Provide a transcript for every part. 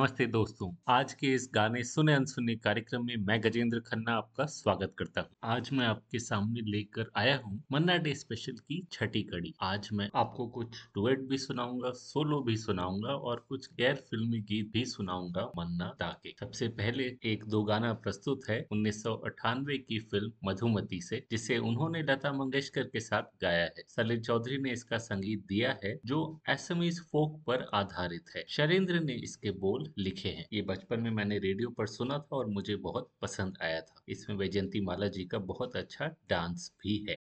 नमस्ते दोस्तों। आज के इस गाने सुने अनसुने कार्यक्रम में मैं गजेंद्र खन्ना आपका स्वागत करता हूँ। आज मैं आपके सामने लेकर आया हूँ मन्ना डे स्पेशल की छठी कड़ी। आज मैं आपको कुछ डुएट भी सुनाऊँगा सोलो भी सुनाऊँगा और कुछ गैर फिल्मी गीत भी सुनाऊँगा मन्ना दा के। सबसे पहले एक दो गाना प्रस्तुत है उन्नीस सौ अठानवे की फ़िल्म मधुमती से, जिसे उन्होंने लता मंगेशकर के साथ गाया है। सलिल चौधरी ने इसका संगीत दिया है, जो एसमीज फोक पर आधारित है। शरेंद्र ने इसके बोल लिखे हैं। ये बचपन में मैंने रेडियो पर सुना था और मुझे बहुत पसंद आया था। इसमें वैजयंती माला जी का बहुत अच्छा डांस भी है।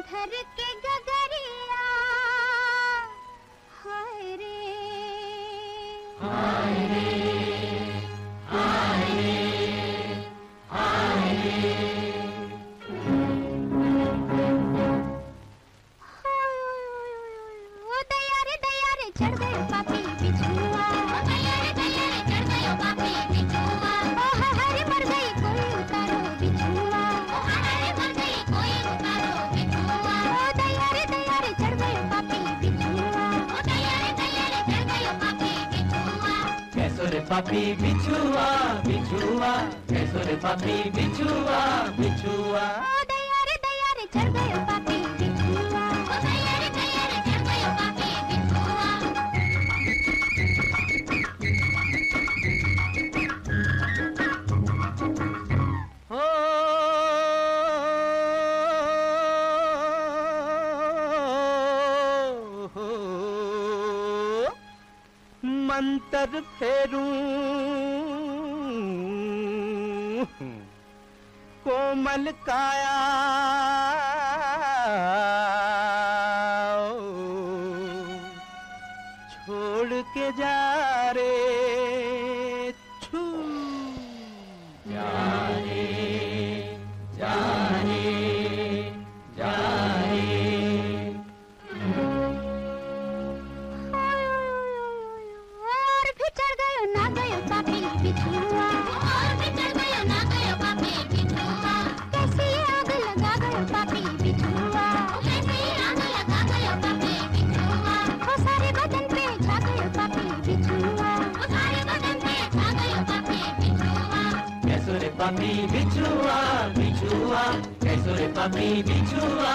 मंतर bichua कैसो रे papi bichua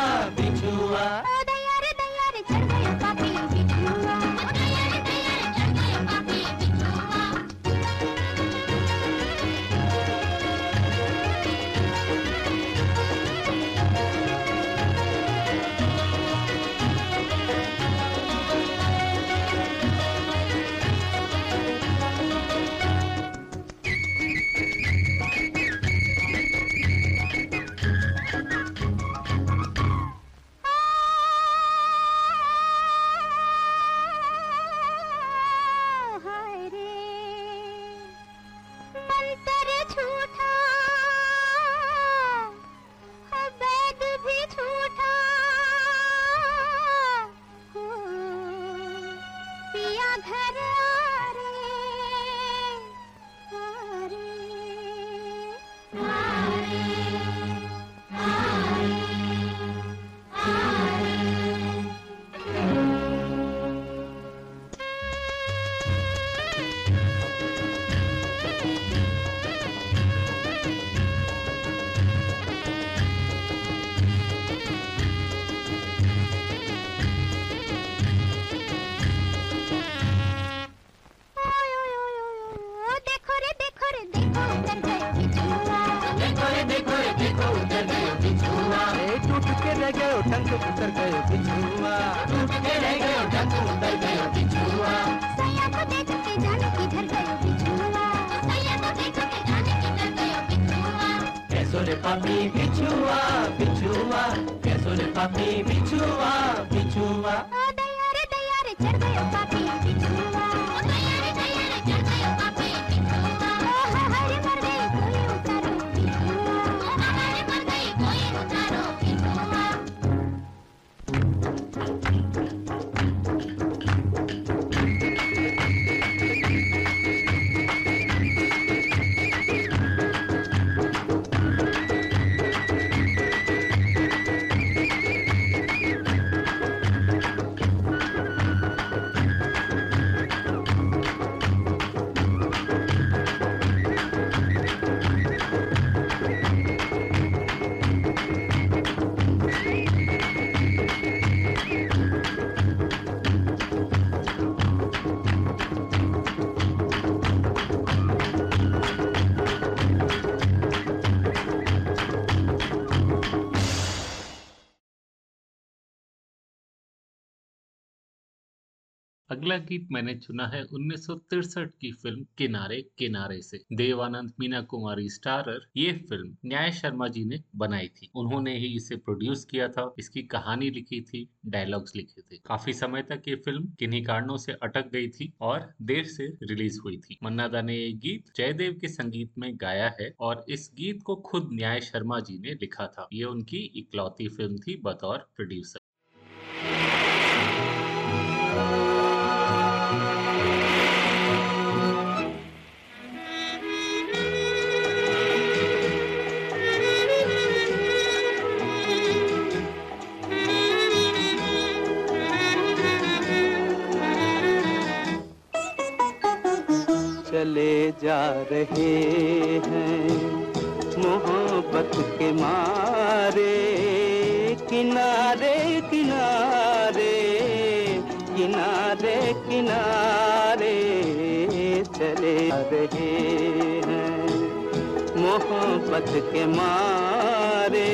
अगला गीत मैंने चुना है उन्नीस की फ़िल्म किनारे किनारे से। देवानंद मीना कुमारी स्टारर ये फ़िल्म न्याय शर्मा जी ने बनाई थी। उन्होंने ही इसे प्रोड्यूस किया था, इसकी कहानी लिखी थी, डायलॉग्स लिखे थे। काफ़ी समय तक ये फ़िल्म किन्हीं कारणों से अटक गई थी और देर से रिलीज़ हुई थी। मन्ना दा ने ये गीत जयदेव के संगीत में गाया है और इस गीत को खुद न्याय शर्मा जी ने लिखा था। ये उनकी इकलौती फ़िल्म थी बतौर प्रोड्यूसर। मोहब्बत के मारे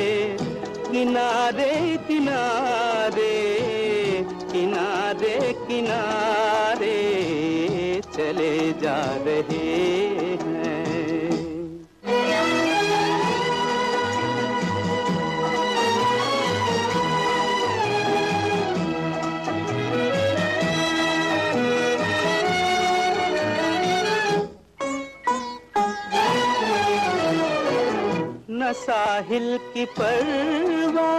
किनारे किनारे किनारे किनारे चले जा रहे। साहिल की परवा,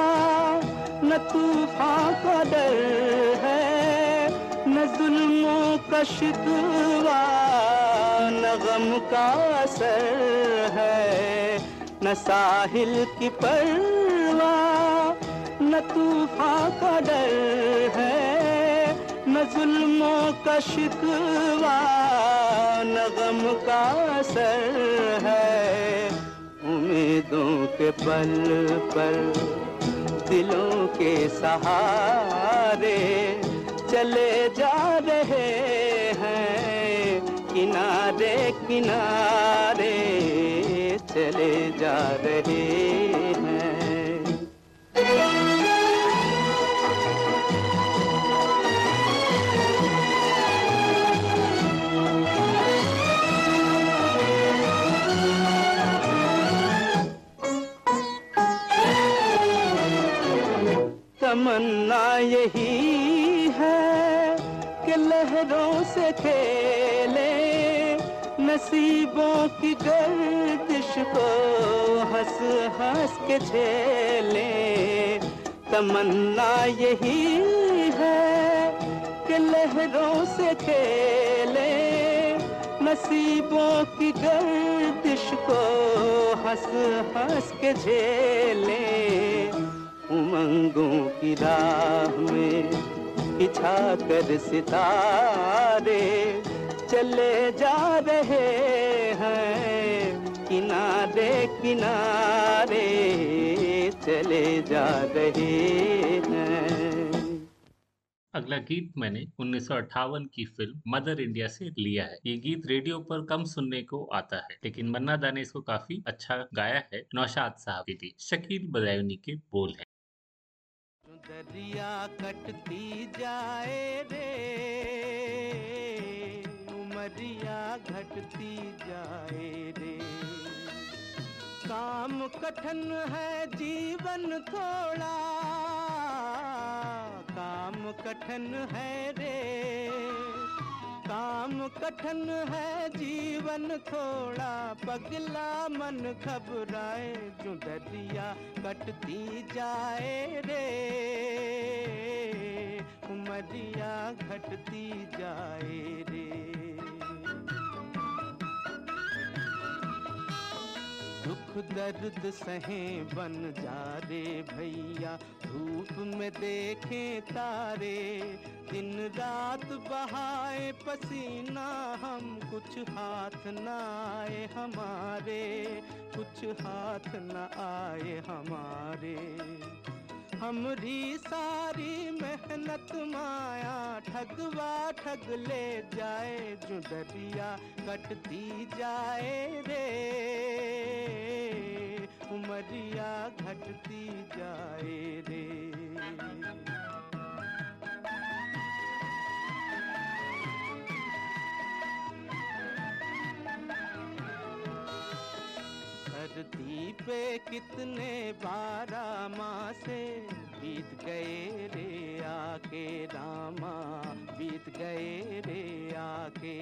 न तूफ़ान का डर है, न जुल्मों का शिकवा, न गम का असर है, न साहिल की परवा, न तूफ़ान का डर है, न जुल्मों का शिकवा, न गम का असर है। उम्मीदों के पल पल दिलों के सहारे चले जा रहे हैं, किनारे किनारे चले जा रहे हैं यही लहरों से खेले, नसीबों की गर्दिश को हंस हंस के झेले। तमन्ना यही है कि के लहरों से खेले, नसीबों की गर्दिश को हंस हंस के झेले। उमंगों की राह में बिछा कर सितारे चले जा रहे हैं किनारे किनारे चले जा रहे हैं। अगला गीत मैंने उन्नीस सौ अट्ठावन की फ़िल्म मदर इंडिया से लिया है। ये गीत रेडियो पर कम सुनने को आता है, लेकिन मन्ना दा ने इसको काफ़ी अच्छा गाया है, नौशाद साहब के शकील बदायूनी के बोल है। दरिया कटती जाए रे। उमरिया घटती जाए रे। काम कठिन है जीवन थोड़ा। काम कठिन है रे। काम कठिन है, जीवन थोड़ा पगला। मन घबराए, जो दरिया कटती जाए रे। उमरिया घटती जाए रे। दुख दर्द सहे बन जा रे भैया। धूप में देखे तारे, दिन रात बहाए, पसीना हम कुछ हाथ न आए हमारे, कुछ हाथ न आए हमारे। हमरी सारी मेहनत माया ठगवा ठग ले जाए, जो दरिया कटती जाए रे। उमरिया घटती जाए रे। धरती पे कितने बारह मासे बीत गए रे आके रामा, बीत गए रे आके।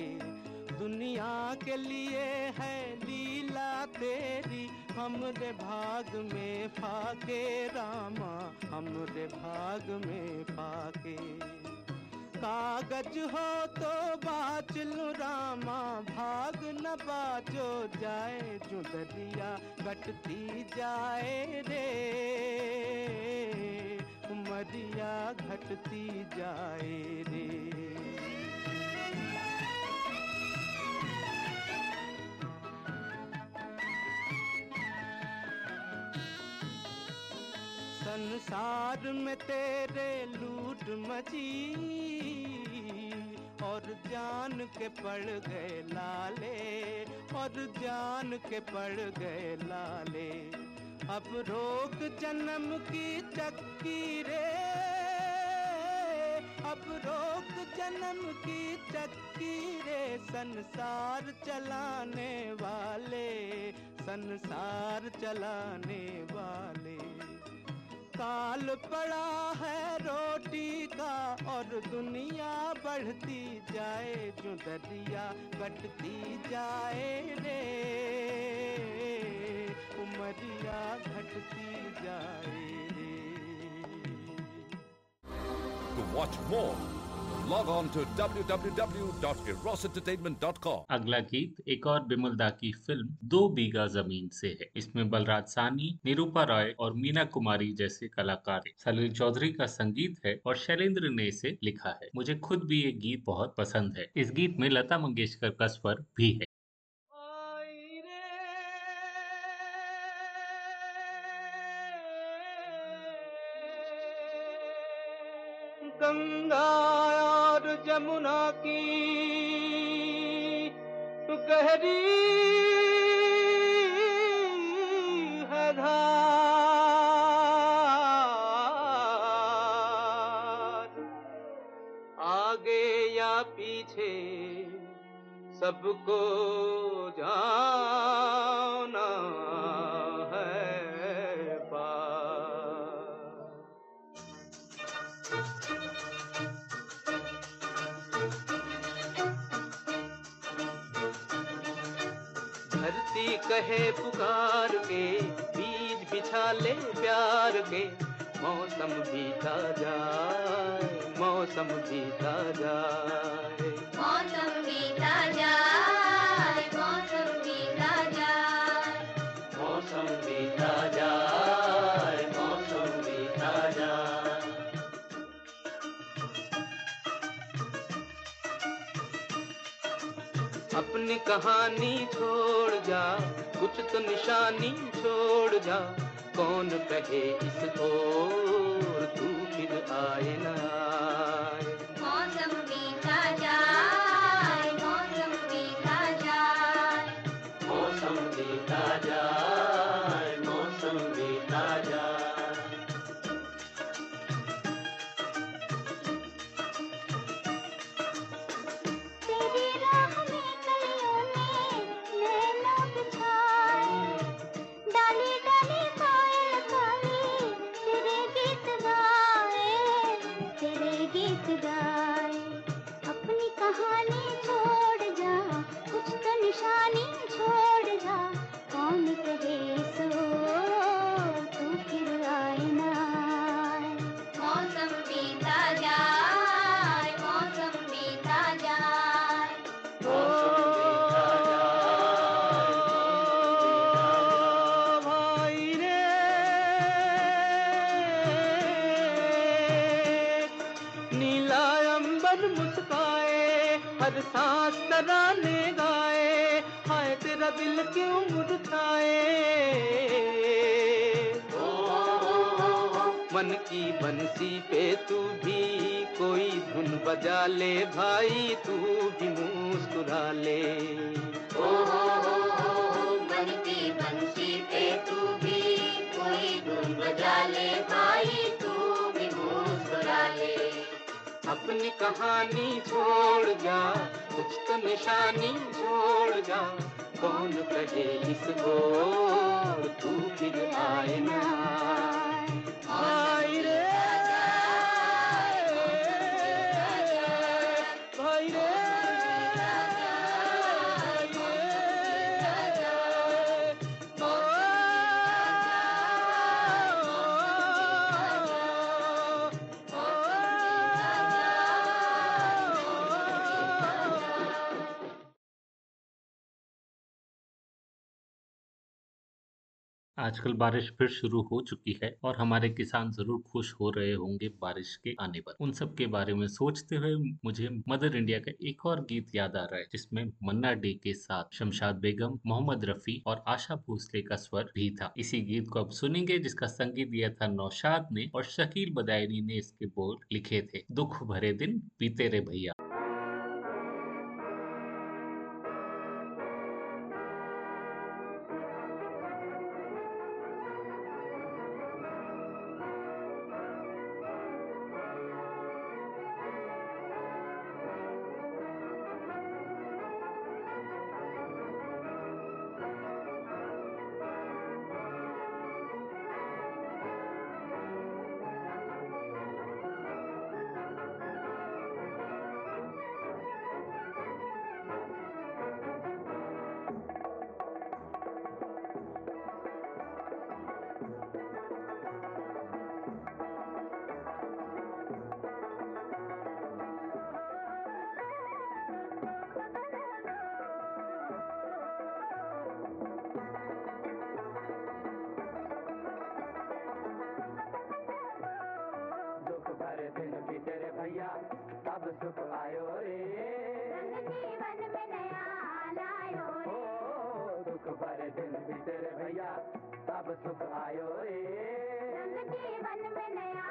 दुनिया के लिए है लीला तेरी, हमरे भाग में फाके रामा, हमरे भाग में कागज़ हो तो बाच लू रामा, भाग न बाजो, जाए जो दरिया कटती जाए रे। उमरिया घटती जाए रे। संसार में तेरे लूट मची और जान के पड़ गए लाले, और जान के पड़ गए लाले। अब रोक जन्म की चक्की रे, अब रोक जन्म की चक्की रे, संसार चलाने वाले, संसार चलाने वाले। काल पड़ा है रोटी का और दुनिया बढ़ती जाए जो दरिया घटती जाए रे। उमरिया घटती जाए रे। To watch more, log on to www.erosentertainment.com. अगला गीत एक और बिमल दा की फ़िल्म दो बीघा ज़मीन से है। इसमें बलराज सानी, निरूपा रॉय और मीना कुमारी जैसे कलाकार सलील चौधरी का संगीत है और शैलेंद्र ने इसे लिखा है। मुझे खुद भी ये गीत बहुत पसंद है। इस गीत में लता मंगेशकर का स्वर भी है। की आगे या पीछे सबको जाना। कहे पुकार के बीज बिछा ले प्यार के। मौसम बीता जाए मौसम बीता जाए। मौसम बीता जाए मौसम बीता जाए। मौसम बीता जाए मौसम बीता जाए। अपनी कहानी छोड़ जा कुछ तो निशानी छोड़ जा। कौन कहे इस ओर? तू फिर आए ना दिल क्यों मुरझाए मन की बंसी पे तू भी कोई धुन बजा ले भाई तू भी मुस्कुरा ले बनती बंसी पे तू भी कोई धुन बजा ले भाई तू भी मुस्कुरा ले अपनी कहानी छोड़ जा कुछ तो निशानी छोड़ जा। कौन कहे इस ओर तू फिर आए ना। आजकल बारिश फिर शुरू हो चुकी है और हमारे किसान ज़रूर खुश हो रहे होंगे बारिश के आने पर। उन सब के बारे में सोचते हुए मुझे मदर इंडिया का एक और गीत याद आ रहा है, जिसमें मन्ना डे के साथ शमशाद बेगम, मोहम्मद रफी और आशा भोसले का स्वर भी था। इसी गीत को अब सुनेंगे, जिसका संगीत दिया था नौशाद ने और शकील बदायनी ने इसके बोल लिखे थे। दुख भरे दिन बीते रे भैया। सुख आयो रे जीवन में नया लायो रे। दुख भरे दिन भीतर भैया तब सुख आयो रे। जीवन में नया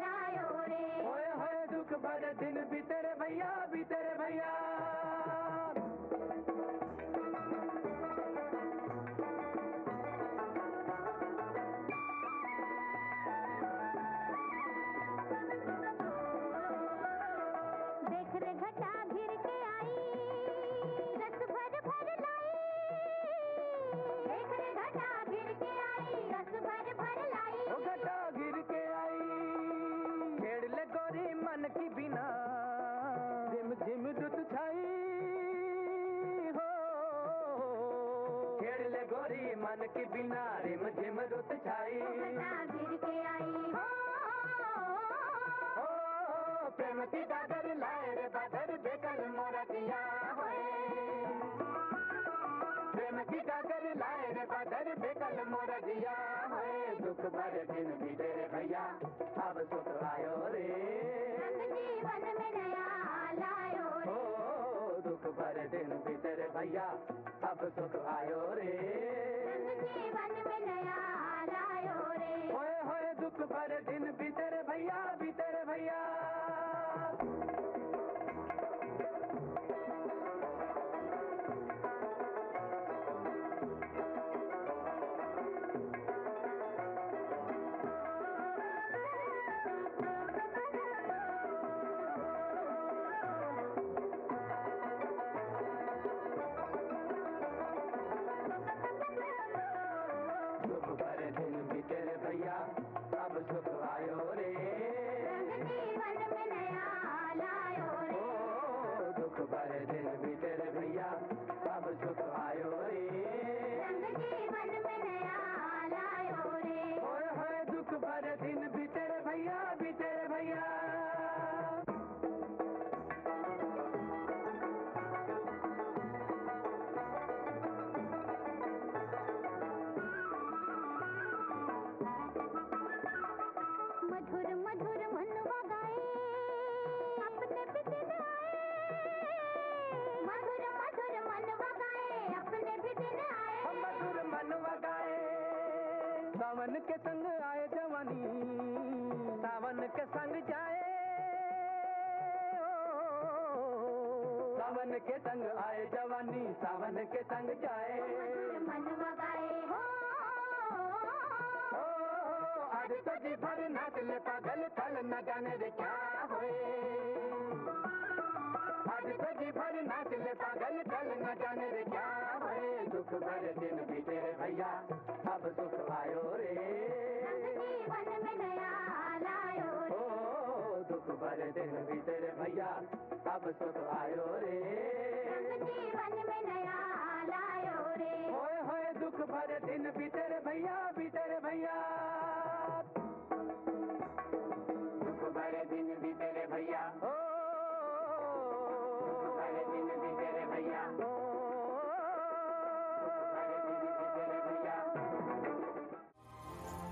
लायो रे। होए होए दुख भरे दिन बीते भैया भीतर भैया। छेड़ मन की बिना रिम झिम रुत छाई। घिर के आई। हो ओ प्रेम की डगर लाए रे बदर दिया होए। प्रेम की डगर लाए रे बदर बेकल मोरा दिया होए। दुख भरे दिन भी तेरे भैया अब सुख आयो रे। भरे दिन भी तेरे भैया अब सुख आयो रे। जीवन में नया लायो रे। होए होए दुख भर दिन भी भैया भी भैया। सावन के संग आए जवानी सावन के संग जाए। ओ, सावन के संग आए जवानी सावन के संग जाए। मधुर मनवा गाए हो आज तो जी भर नाच ले पागल कल न जाने रे क्या होए। आज तो भर नाच ले पागल कल न जाने रे क्या होए। दुख भरे दिन भी तेरे भैया। अब सुख पायो रे। जीवन में नया लायो रे। ओ दुख भरे दिन भी तेरे भैया सब सुख आयो रे। जीवन में नया लायो रे। होए होए दुख भरे दिन भी तेरे भैया भी तेरे भैया।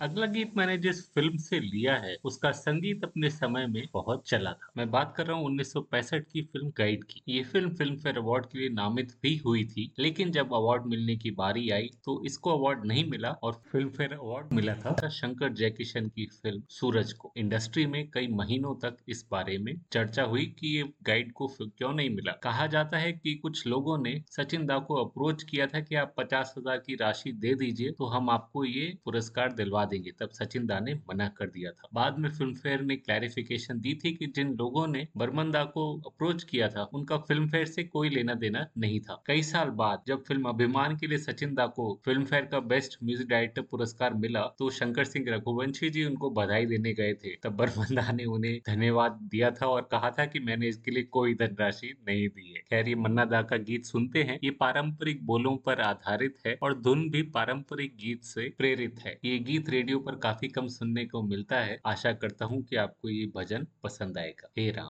अगला गीत मैंने जिस फ़िल्म से लिया है, उसका संगीत अपने समय में बहुत चला था। मैं बात कर रहा हूँ 1965 की फ़िल्म गाइड की। ये फ़िल्म फ़िल्म फेयर अवार्ड के लिए नामित भी हुई थी, लेकिन जब अवार्ड मिलने की बारी आई तो इसको अवार्ड नहीं मिला और फ़िल्म फेयर अवार्ड मिला था। शंकर जयकिशन की फ़िल्म सूरज को। इंडस्ट्री में कई महीनों तक इस बारे में चर्चा हुई की ये गाइड को क्यों नहीं मिला। कहा जाता है की कुछ लोगों ने सचिन दा को अप्रोच किया था कि आप पचास हज़ार की राशि दे दीजिए तो हम आपको ये पुरस्कार दिलवा देंगे। तब सचिन दा ने मना कर दिया था। बाद में फ़िल्म फेयर ने क्लैरिफिकेशन दी थी कि जिन लोगों ने बर्मन दा को अप्रोच किया था, उनका फ़िल्म फेयर से कोई लेना देना नहीं था। कई साल बाद जब फ़िल्म अभिमान के लिए सचिन दा को फ़िल्म फेयर का बेस्ट म्यूज़िक डायरेक्टर पुरस्कार मिला तो शंकर सिंह रघुवंशी जी उनको बधाई देने गए थे। तब बर्मन दा ने उन्हें धन्यवाद दिया था और कहा था की मैंने इसके लिए कोई धनराशि नहीं दी है। खैर, ये मन्ना दा का गीत सुनते हैं। ये पारंपरिक बोलों पर आधारित है और धुन भी पारंपरिक गीत से प्रेरित है। ये गीत रेडियो पर काफ़ी कम सुनने को मिलता है। आशा करता हूँ कि आपको ये भजन पसंद आएगा। हे राम।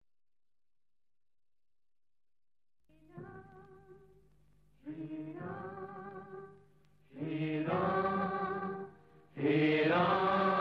ओ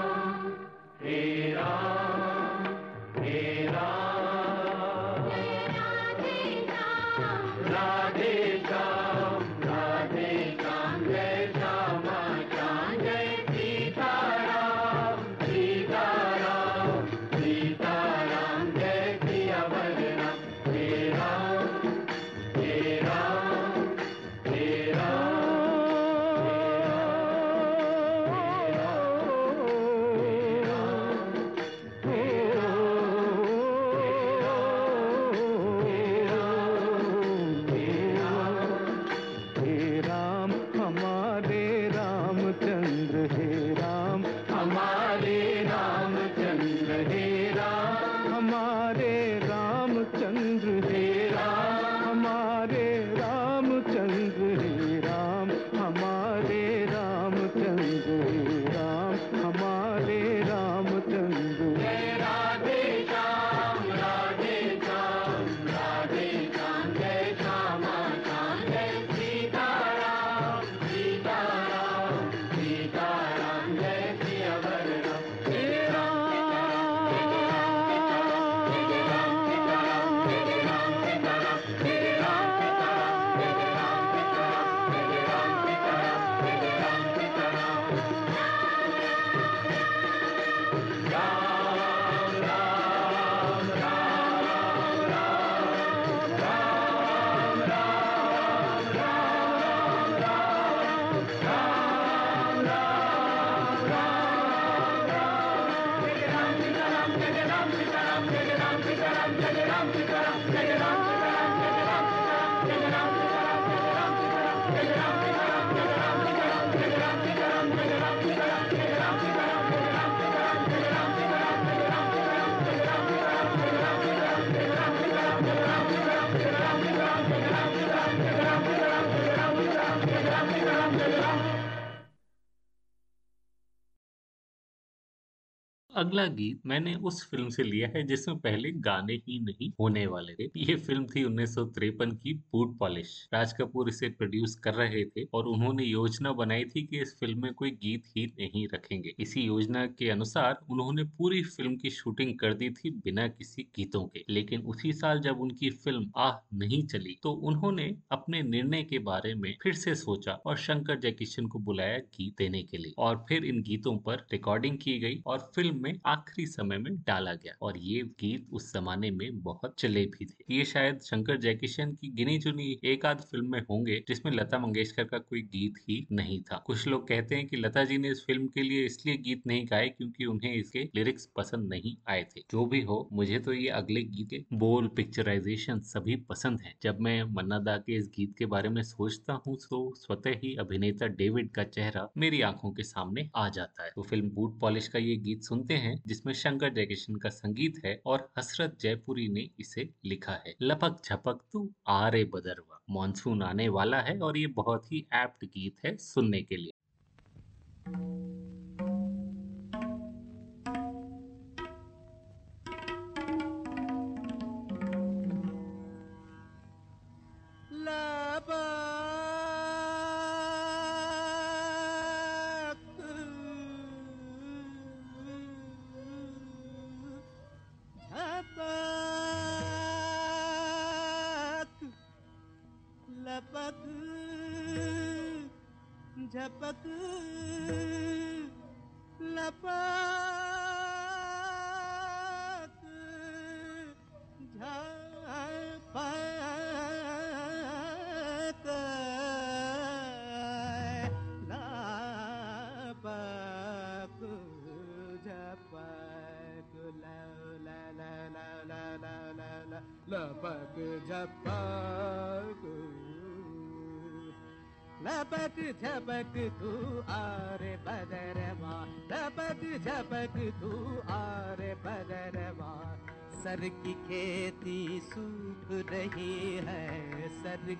अगला गीत मैंने उस फ़िल्म से लिया है जिसमें पहले गाने ही नहीं होने वाले थे। ये फ़िल्म थी उन्नीस की बूट पॉलिश। राज कपूर इसे प्रोड्यूस कर रहे थे और उन्होंने योजना बनाई थी कि इस फ़िल्म में कोई गीत ही नहीं रखेंगे। इसी योजना के अनुसार उन्होंने पूरी फ़िल्म की शूटिंग कर दी थी बिना किसी गीतों के। लेकिन उसी साल जब उनकी फ़िल्म आह नहीं चली तो उन्होंने अपने निर्णय के बारे में फिर से सोचा और शंकर जयकिशन को बुलाया गीत देने के लिए और फिर इन गीतों पर रिकॉर्डिंग की गई और फ़िल्म में आखिरी समय में डाला गया और ये गीत उस जमाने में बहुत चले भी थे। ये शायद शंकर जयकिशन की गिनी चुनी एक आध फ़िल्म में होंगे, जिसमें लता मंगेशकर का कोई गीत ही नहीं था। कुछ लोग कहते हैं कि लता जी ने इस फ़िल्म के लिए इसलिए गीत नहीं गाए क्योंकि उन्हें इसके लिरिक्स पसंद नहीं आए थे। जो भी हो, मुझे तो ये अगले गीत के बोल पिक्चराइजेशन सभी पसंद है। जब मैं मन्ना दा के इस गीत के बारे में सोचता हूँ तो स्वतः ही अभिनेता डेविड का चेहरा मेरी आँखों के सामने आ जाता है। तो फ़िल्म बूट पॉलिश का ये गीत सुनते हैं जिसमें शंकर जयकिशन का संगीत है और हसरत जयपुरी ने इसे लिखा है। लपक झपक तू आ रे बदरवा। मानसून आने वाला है और ये बहुत ही एप्ट गीत है सुनने के लिए।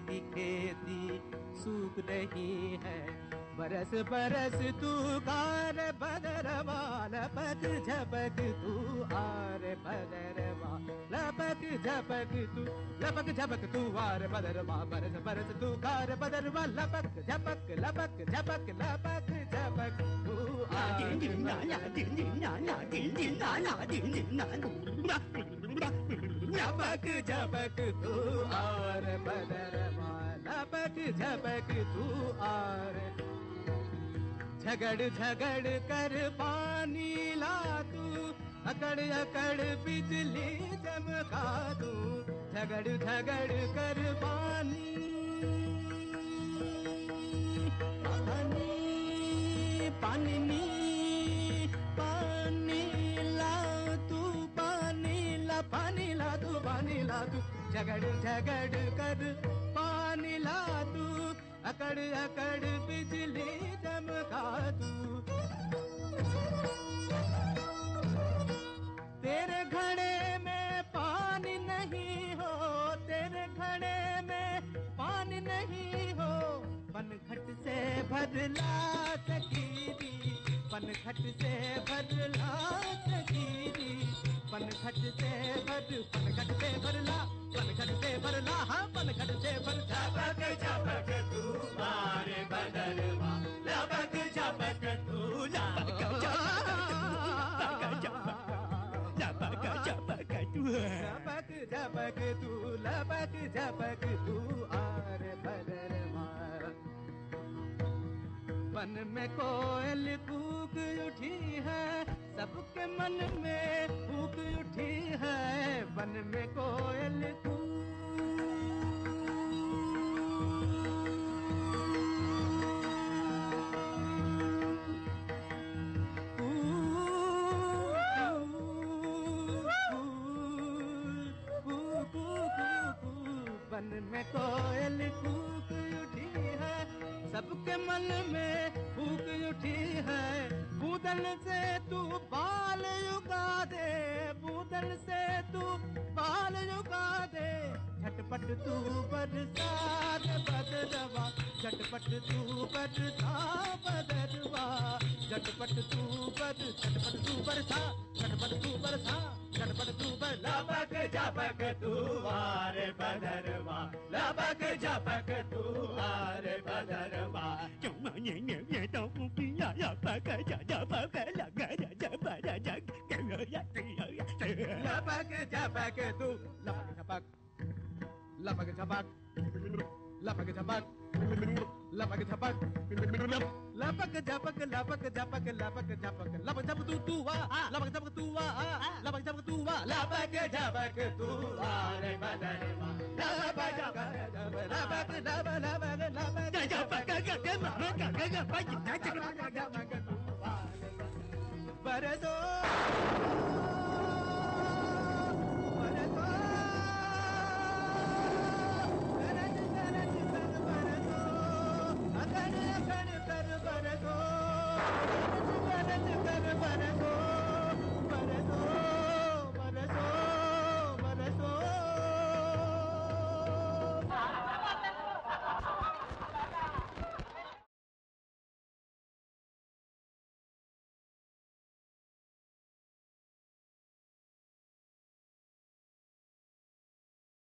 की खेती सूख रही है बरस बरस तू कार बदरवा लपक झपक तू आर बदरवा लपक झपक तू लपक झपक तू आर बदरवा बरस बरस तू कार बदरवा लपक झपक लपक झपक लपक झपक तू आर लपक झपक तू आर बदरवा लपक झपक तू आर। झगड़ झगड़ कर पानी ला तू अकड़ अकड़ बिजली चमका तू झगड़ झगड़ कर पानी। पानी पानी पानी ला तू पानी ला पानी ला तू पानी ला तू झगड़ झगड़ कर पानी ला तू अकड़ अकड़ बिजली चमका तू तेरे घड़े में पानी नहीं हो, तेरे घड़े में पानी नहीं हो। पनघट से भरला सकीरी पनघट से भरला सकीरी पनघट से भर पनघट से भरला पनघट से भरला हाँ पनघट से भर झपक झपक तू मारे बदलवा लपक झपक तू लपक झपक तू। लपक झपक तू लपक झपक तू आर बदलवा। मन में कोयल कूक उठी है सबके मन में कूक उठी है मन में कोयल बन में कोयल है सबके मन में फूक उठी है। बूदल से तू बाल युगा दे बूदल से तू बाल युगा दे। झटपट तू बरसात बदरवा झटपट तू बरसा बदरवा झटपट तू बर झटपट तू बरसा, झटपट तू आरे बदरवा लपक झपक तू आरे बदरवा। क्यों ये ये ये तो पिया या पक जा जा पक लगा जा जा बड़ा जा लपक झपक तू लपक झपक लपक झपक लपक झपक लपक झपक। लपक झपक लपक झपक लपक झपक। लपक झपक तू तू वा लपक झपक तू वा लपक झपक तू वा लपक झपक तू वा रे बदरवा लपक झपक लपक लपक लपक लपक झपक गगे मामा गगे गगे झपक तू वा बरदो बरदो गरज వరకు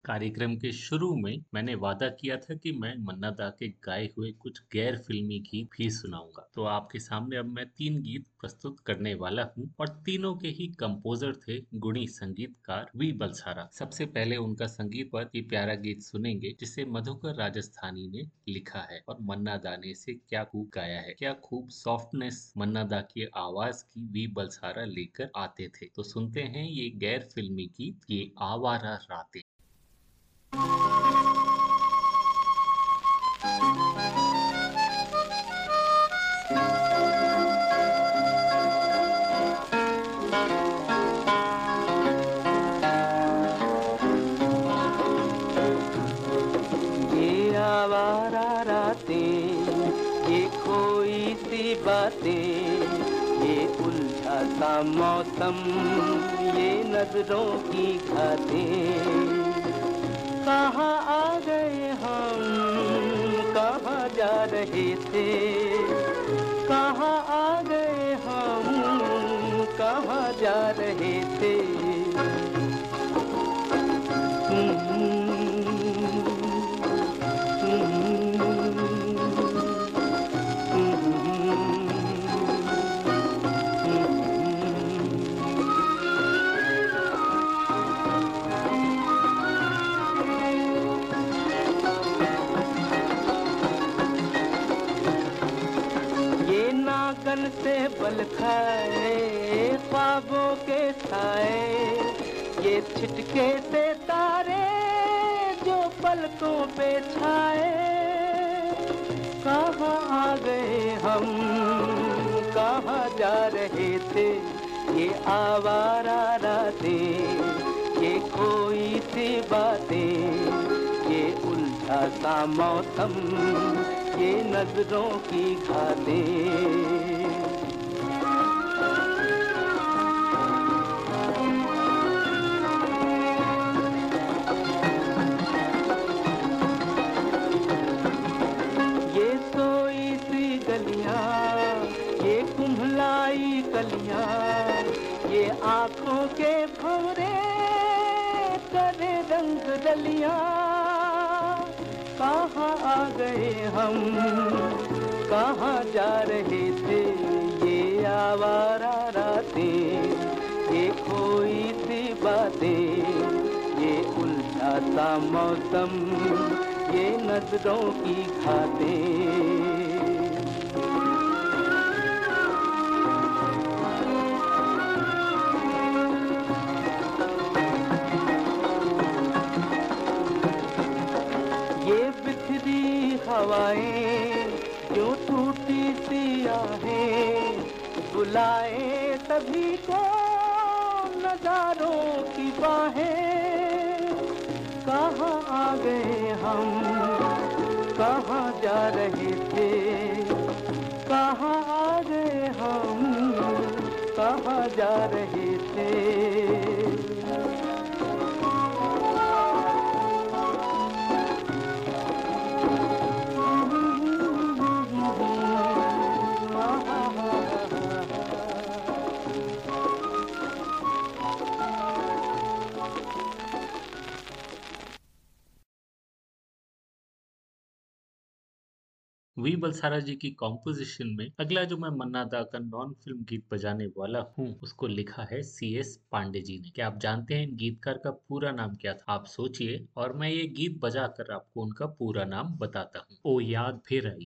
कार्यक्रम के शुरू में मैंने वादा किया था कि मैं मन्ना दा के गाए हुए कुछ गैर फिल्मी गीत भी सुनाऊँगा। तो आपके सामने अब मैं तीन गीत प्रस्तुत करने वाला हूँ और तीनों के ही कंपोजर थे गुणी संगीतकार वी बलसारा। सबसे पहले उनका संगीत पर ये प्यारा गीत सुनेंगे, जिसे मधुकर राजस्थानी ने लिखा है और मन्ना दा ने इसे क्या खूब गाया है, क्या खूब सॉफ्टनेस मन्ना दा की आवाज़ की वी बलसारा लेकर आते थे। तो सुनते हैं ये गैर फिल्मी गीत, ये आवारा रातें। मौसम ये नज़रों की खातें। से तारे जो पलकों पे छाए? कहाँ आ गए हम? कहाँ जा रहे थे? ये आवारा रातें, ये कोई सी बातें, ये उलझा सा मौसम, ये नज़रों की घातें। रंग कहाँ आ गए हम? कहाँ जा रहे थे ये आवारा रातें? ये खोई सी बातें, ये उल्टा सा मौसम, ये नज़रों की खातें। बुलाए सभी को नजारों की बाहें। कहाँ आ गए हम? कहाँ जा रहे थे? कहाँ आ गए हम? कहाँ जा रहे वी बलसारा जी की कॉम्पोजिशन में अगला जो मैं मन्ना दा का नॉन फ़िल्म गीत बजाने वाला हूँ, उसको लिखा है सी एस पांडे जी ने। क्या आप जानते हैं इन गीतकार का पूरा नाम क्या था? आप सोचिए, और मैं ये गीत बजाकर आपको उनका पूरा नाम बताता हूँ। ओ याद फिर आई।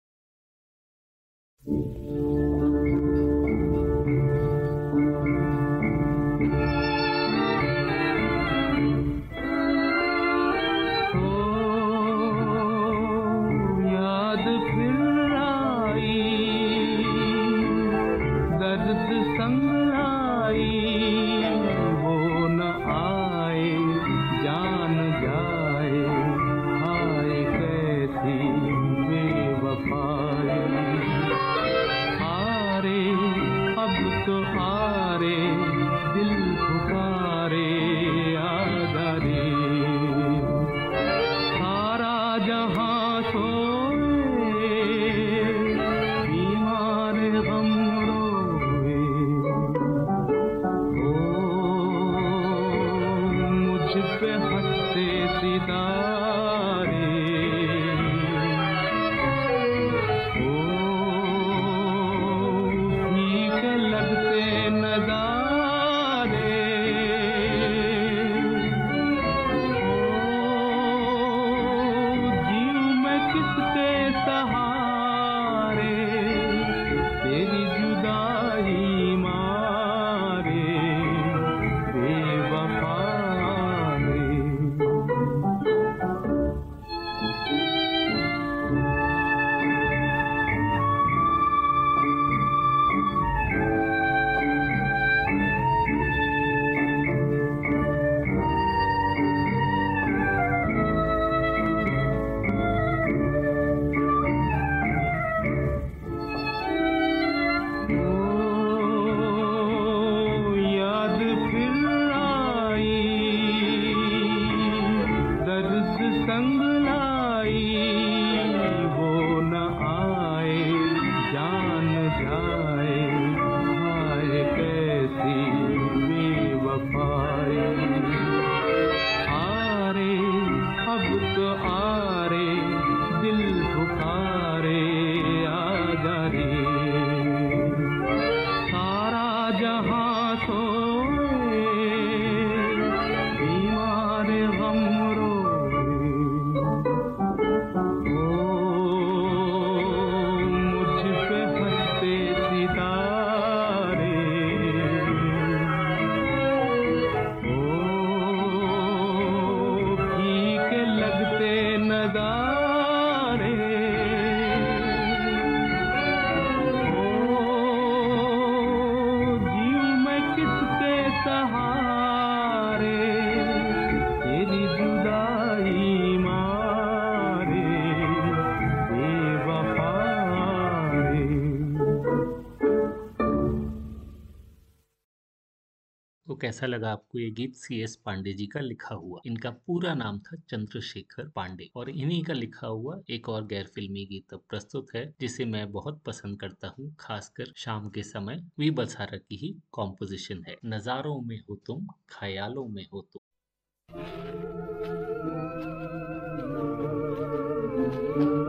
कैसा लगा आपको ये गीत सी एस पांडे जी का लिखा हुआ। इनका पूरा नाम था चंद्रशेखर पांडे और इन्हीं का लिखा हुआ एक और गैर फिल्मी गीत अब प्रस्तुत है, जिसे मैं बहुत पसंद करता हूँ, खासकर शाम के समय वी बसारा की ही कॉम्पोजिशन है। नजारों में हो तुम, ख्यालों में हो तुम। नजारों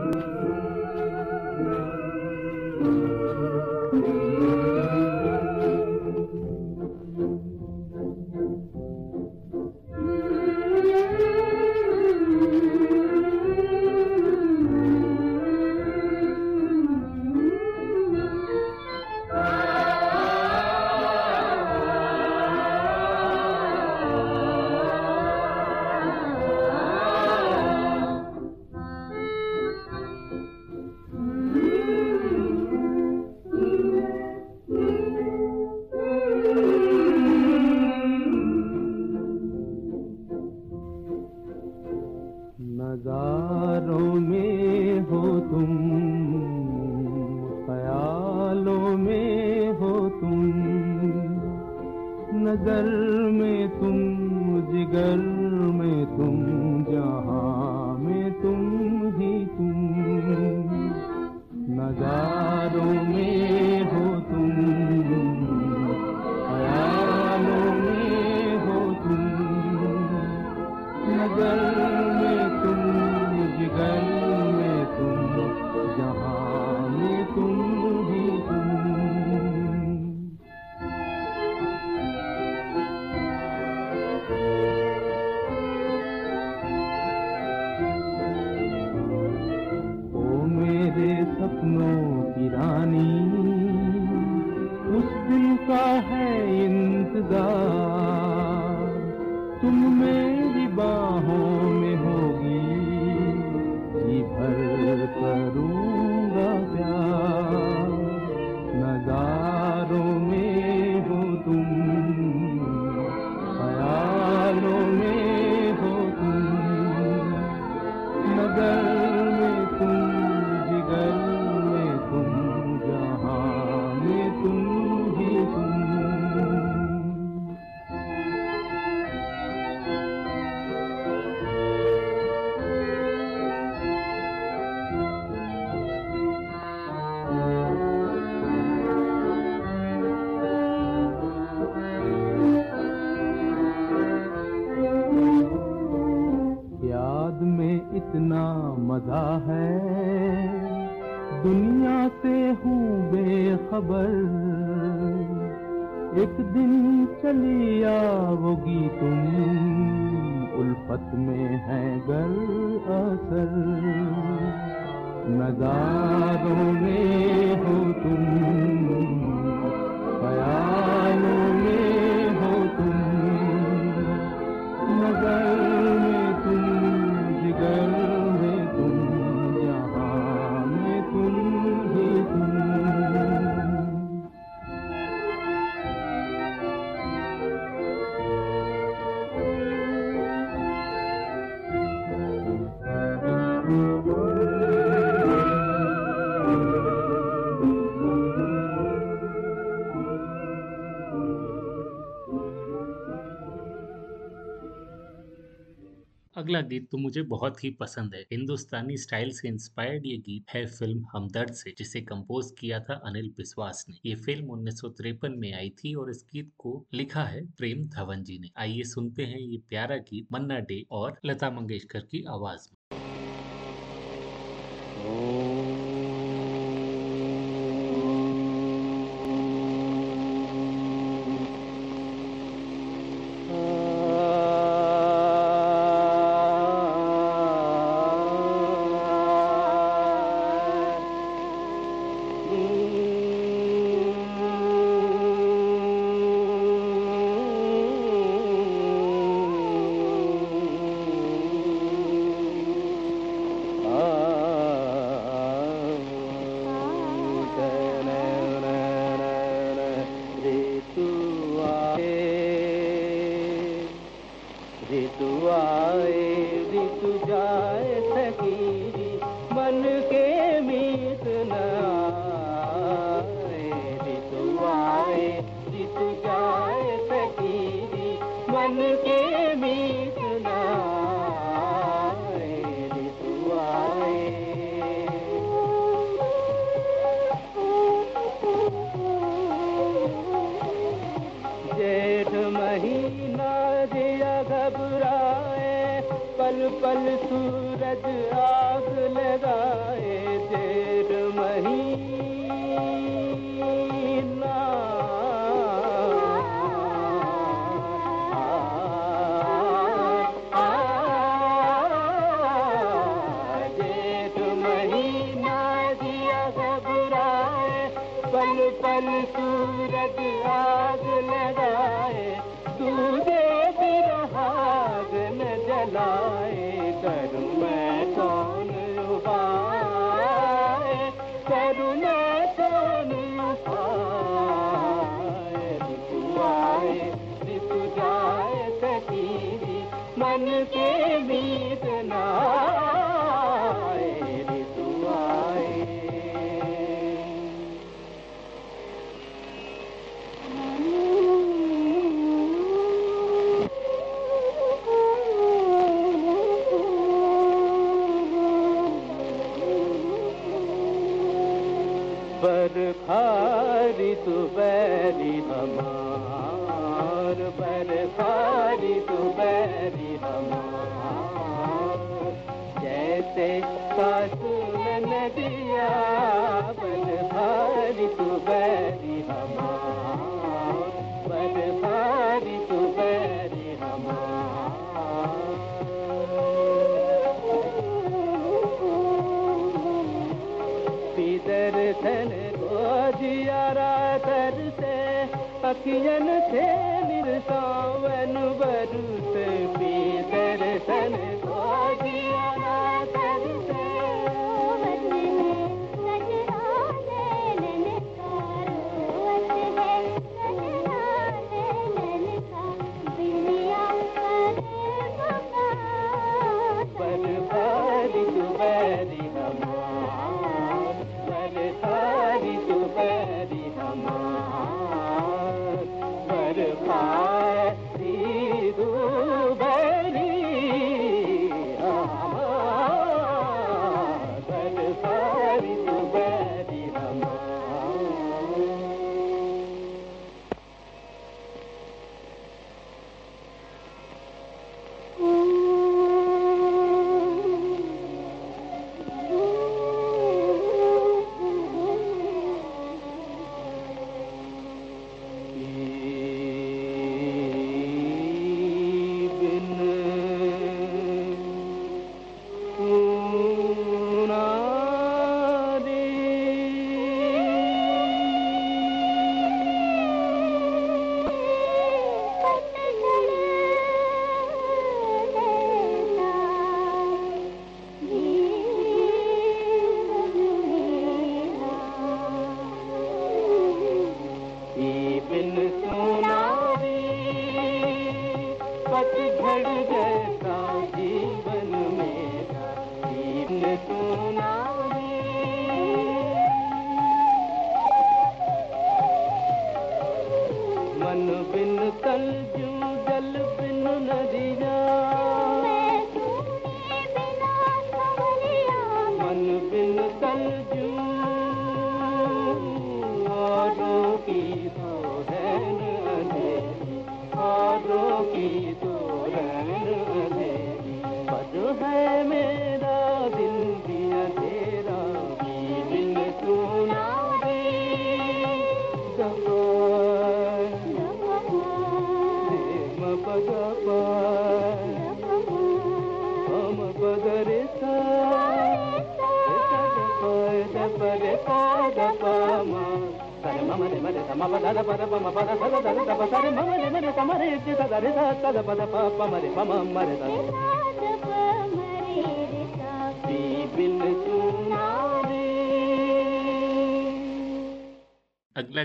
अगला गीत तो मुझे बहुत ही पसंद है। हिंदुस्तानी स्टाइल से इंस्पायर्ड ये गीत है फ़िल्म हमदर्द से, जिसे कंपोज किया था अनिल बिश्वास ने। ये फ़िल्म उन्नीस सौ तिरपन में आई थी और इस गीत को लिखा है प्रेम धवन जी ने। आइए सुनते हैं ये प्यारा गीत मन्ना डे और लता मंगेशकर की आवाज़ में। बनाए करूँ मैं।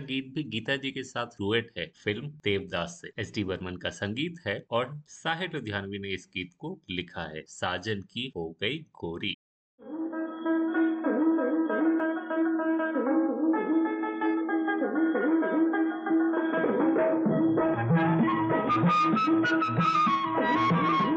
गीत भी गीता जी के साथ रुएट है। फ़िल्म देवदास से। एस डी बर्मन का संगीत है और साहिर लुधियानवी ने इस गीत को लिखा है। साजन की हो गई गोरी। साजन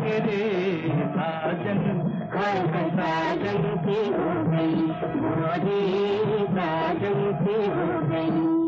देश लगे रे साजन हाय साजन की हो गई गोरी साजन की हो गई।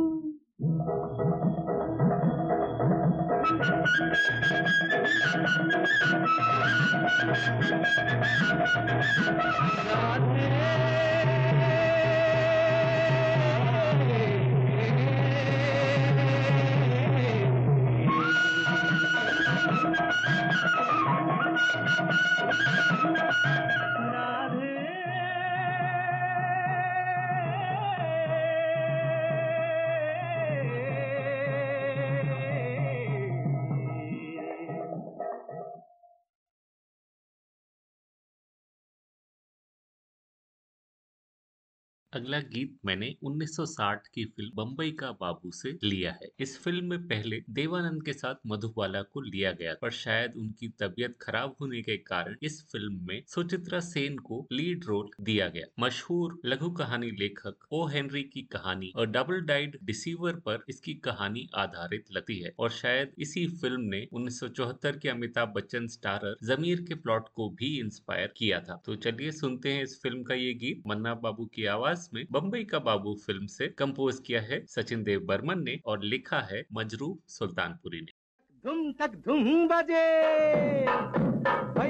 अगला गीत मैंने 1960 की फ़िल्म बम्बई का बाबू से लिया है। इस फ़िल्म में पहले देवानंद के साथ मधुबाला को लिया गया पर शायद उनकी तबीयत खराब होने के कारण इस फ़िल्म में सुचित्रा सेन को लीड रोल दिया गया। मशहूर लघु कहानी लेखक ओ हेनरी की कहानी और डबल डाइड डिसीवर पर इसकी कहानी आधारित लगती है और शायद इसी फ़िल्म ने 1974 के अमिताभ बच्चन स्टारर जमीर के प्लॉट को भी इंस्पायर किया था। तो चलिए सुनते हैं इस फ़िल्म का ये गीत। मन्ना बाबू की आवाज़। में बम्बई का बाबू फ़िल्म से कंपोज किया है सचिन देव बर्मन ने और लिखा है मजरू सुल्तानपुरी ने धुम तक धुम बजे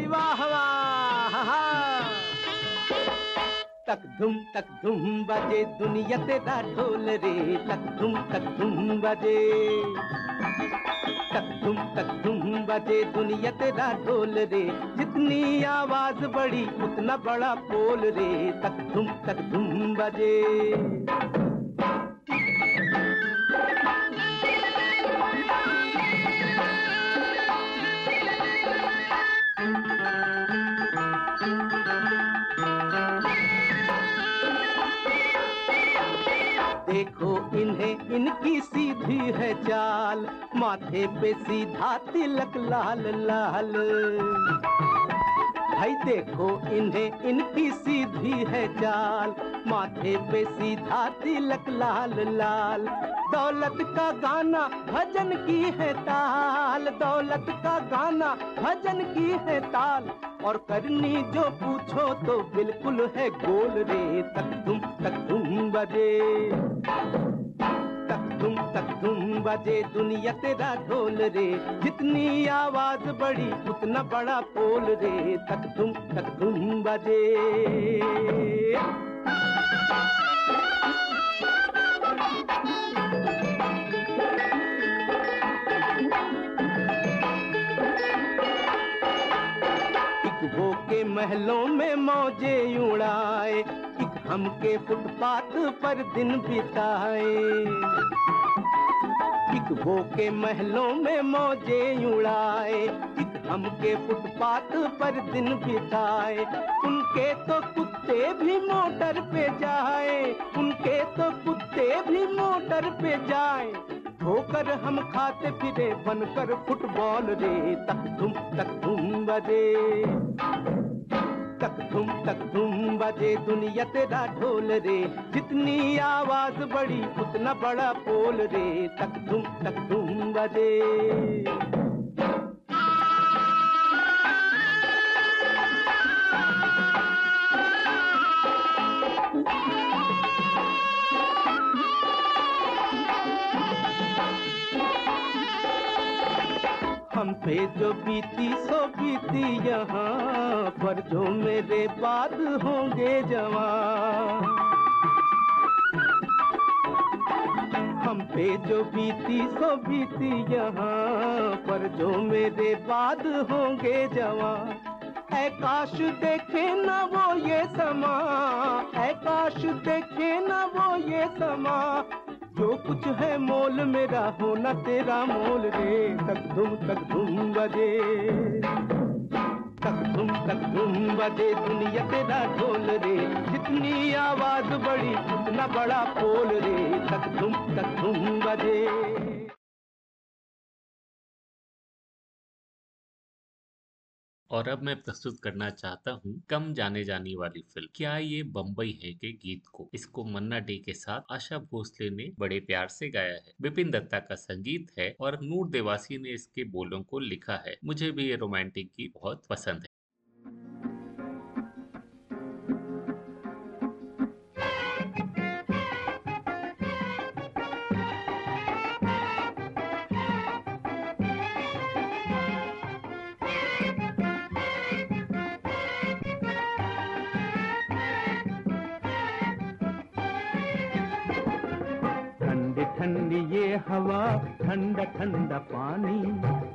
वाह। तक धुम तक धुम बजे, दुनिया तेरा ढोल रे, तक धुम तक धुम बजे तक धुम तक धुम बजे दुनिया तेरा ढोल रे। जितनी आवाज़ बड़ी, उतना बड़ा पोल रे। तक धुम तक धुम बजे। इनकी सीधी है चाल, माथे पे सीधा तिलक लाल लाल। भाई देखो इन्हें, इनकी सीधी है चाल, माथे पे सीधा तिलक लाल लाल। दौलत का गाना भजन की है ताल, दौलत का गाना भजन की है ताल। और करनी जो पूछो तो बिल्कुल है गोल रे, तक तुम तक तुम बजे। तक तुम बजे दुनिया तेरा ढोल रे। जितनी आवाज़ बड़ी, उतना बड़ा पोल रे। तक तुम तक तुम बजे। के महलों में मौजे उड़ाए हम के फुटपाथ पर दिन बिताए। वो के महलों में मौजे उड़ाए एक हम के फुटपाथ पर दिन बिताए। उनके तो कुत्ते भी मोटर पे जाए, उनके तो कुत्ते भी मोटर पे जाए। ठोकर हम खाते फिरे, बनकर फुटबॉल रे, तक तुम तक तुम बजे। तक धुम तक धुम बजे दुनिया तेरा ढोल रे। जितनी आवाज़ बड़ी, उतना बड़ा पोल रे। तक धुम तक धुम बजे। हम पे जो बीती, सो बीती यहाँ पर जो मेरे बाद होंगे जवान। हम पे जो बीती, सो बीती यहाँ पर जो मेरे बाद होंगे जवान। ऐ काश देखे न वो ये समा, ऐ काश देखे न वो ये समा जो कुछ है मोल मेरा होना तेरा मोल रे। तक धुम तक धुम बजे। तक धुम तक धुम बजे, दुनिया तेरा ढोल रे। जितनी आवाज़ बड़ी, उतना बड़ा पोल रे। तक धुम तक धुम बजे। और अब मैं प्रस्तुत करना चाहता हूँ कम जाने जाने वाली फ़िल्म। क्या ये बम्बई है के गीत को? इसको मन्ना डे के साथ आशा भोसले ने बड़े प्यार से गाया है। विपिन दत्ता का संगीत है और नूर देवासी ने इसके बोलों को लिखा है। मुझे भी ये रोमांटिक गीत बहुत पसंद ठंडा ठंडा पानी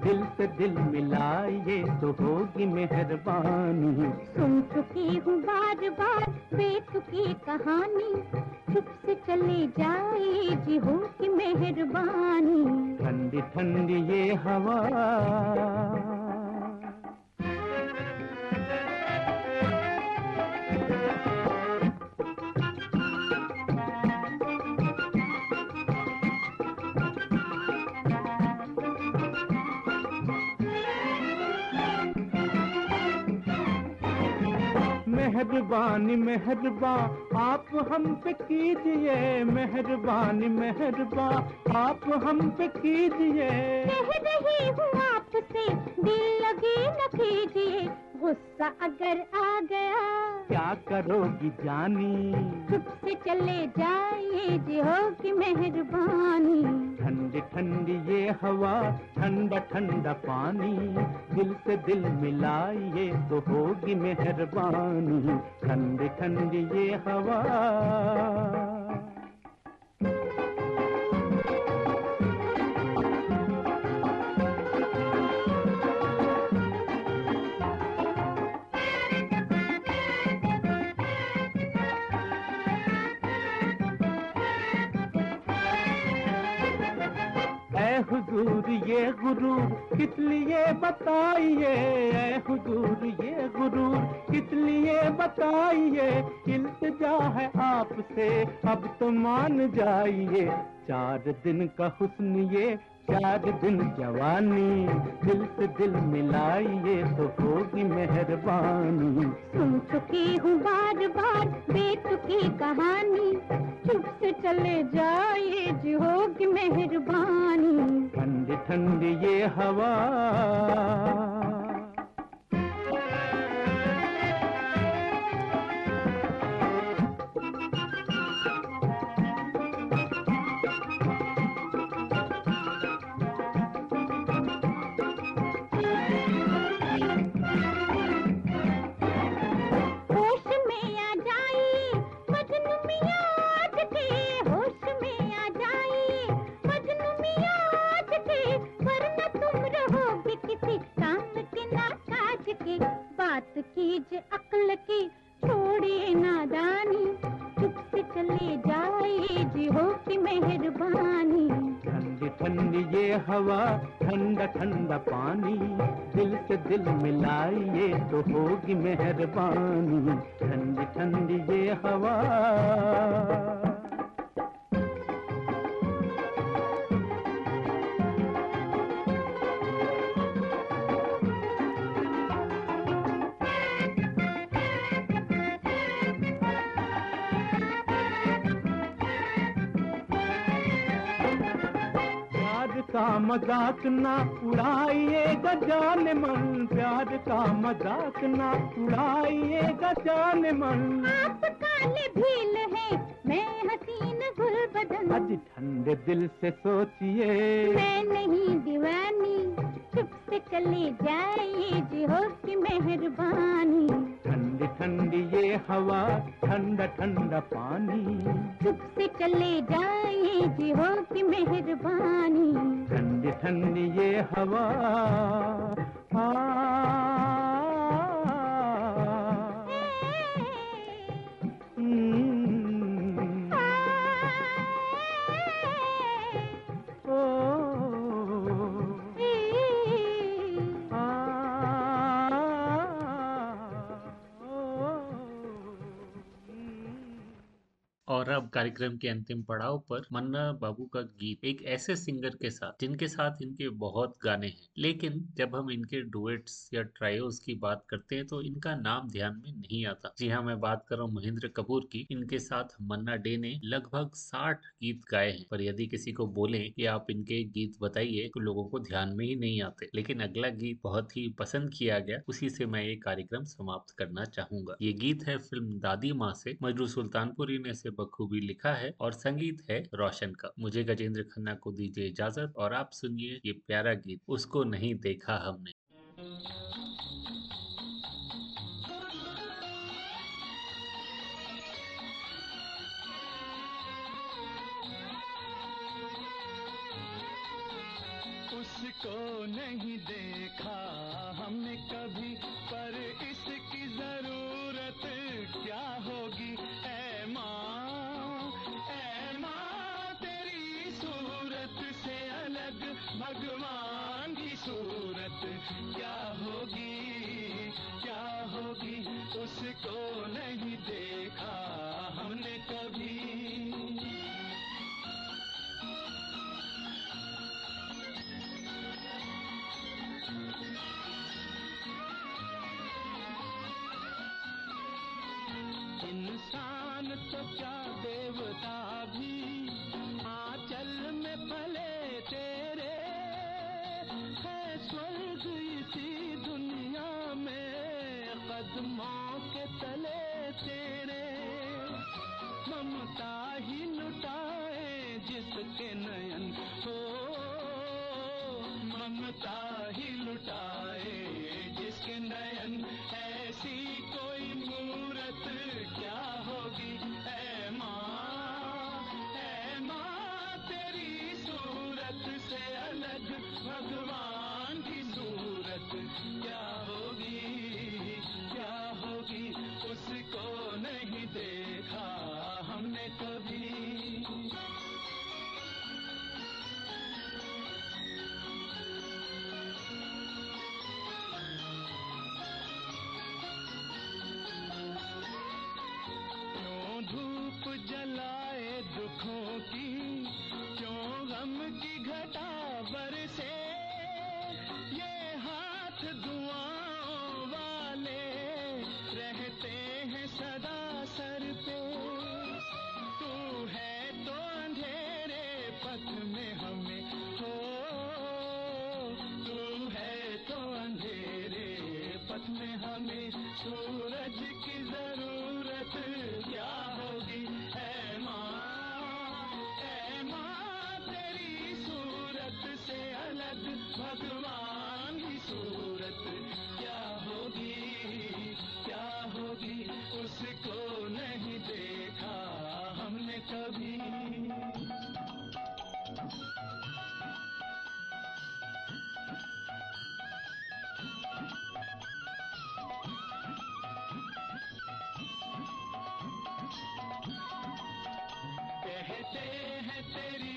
दिल से दिल मिलाइए तो होगी मेहरबानी। सुन चुकी हूँ बार बार बेचुकी कहानी चुप से चले जाए जी हो की मेहरबानी। ठंडी ठंडी ये हवा। मेहरबानी, मेहरबा, आप हम पे कीजिए मेहरबानी, मेहरबा, आप हम पे कीजिए। रही हूँ आपसे, दिल लगी न कीजिए। गुस्सा अगर आ गया क्या करोगी जानी? चुप से चले जाइए जी हो की मेहरबानी। ठंडी ठंडी ये हवा ठंडा ठंडा पानी। दिल से दिल मिलाइए तो होगी मेहरबानी। ठंडी ठंडी ये हवा। ये गुरूर किस लिए बताइए हुजूर ये गुरूर किस लिए बताइए इल्तिजा है आपसे, अब तो मान जाइए। चार दिन का हुस्न ये चार दिन जवानी दिल से दिल मिलाइए तो होगी मेहरबानी। सुन चुकी हूँ बार बार बेतुकी कहानी। चुप से चले जाइए जी होगी मेहरबानी। ठंड ठंड ये हवा। ठंडा पानी दिल से दिल मिलाइए तो होगी मेहरबानी। ठंडी ठंडी ये हवा। का मज़ाक ना उड़ाइएगा जान मन प्यार का मज़ाक ना उड़ाइएगा जान मन। आप काले भील हैं मैं हसीन गुल बदन आज ठंडे दिल से सोचिए। मैं नहीं दीवानी चुप से चले जाइए जी हो की मेहरबानी। ठंडी ठंडी ये हवा ठंडा ठंडा पानी। चुप से चले जाए जी हो की मेहरबानी। ठंडी ठंडी ये हवा आ, अब कार्यक्रम के अंतिम पड़ाव पर मन्ना बाबू का गीत एक ऐसे सिंगर के साथ, जिनके साथ इनके बहुत गाने हैं। लेकिन जब हम इनके डुएट्स या ट्रायोस की बात करते हैं तो इनका नाम ध्यान में नहीं आता। जी हाँ मैं बात कर रहा हूँ महेंद्र कपूर की। इनके साथ मन्ना डे ने लगभग साठ गीत गाए हैं। पर यदि किसी को बोले कि आप इनके गीत बताइए तो लोगों को ध्यान में ही नहीं आते। लेकिन अगला गीत बहुत ही पसंद किया गया, उसी से मैं ये कार्यक्रम समाप्त करना चाहूँगा। ये गीत है फ़िल्म दादी माँ से। मजरू सुल्तानपुरी ने इसे बखूबी लिखा है और संगीत है रोशन का। मुझे गजेंद्र खन्ना को दीजिए इजाज़त और आप सुनिए ये प्यारा गीत, उसको नहीं देखा हमने। उसको नहीं देखा हमने कभी, पर इसकी ज़रूरत भगवान की सूरत क्या होगी? क्या होगी? उसको नहीं देखा कहते हैं तेरी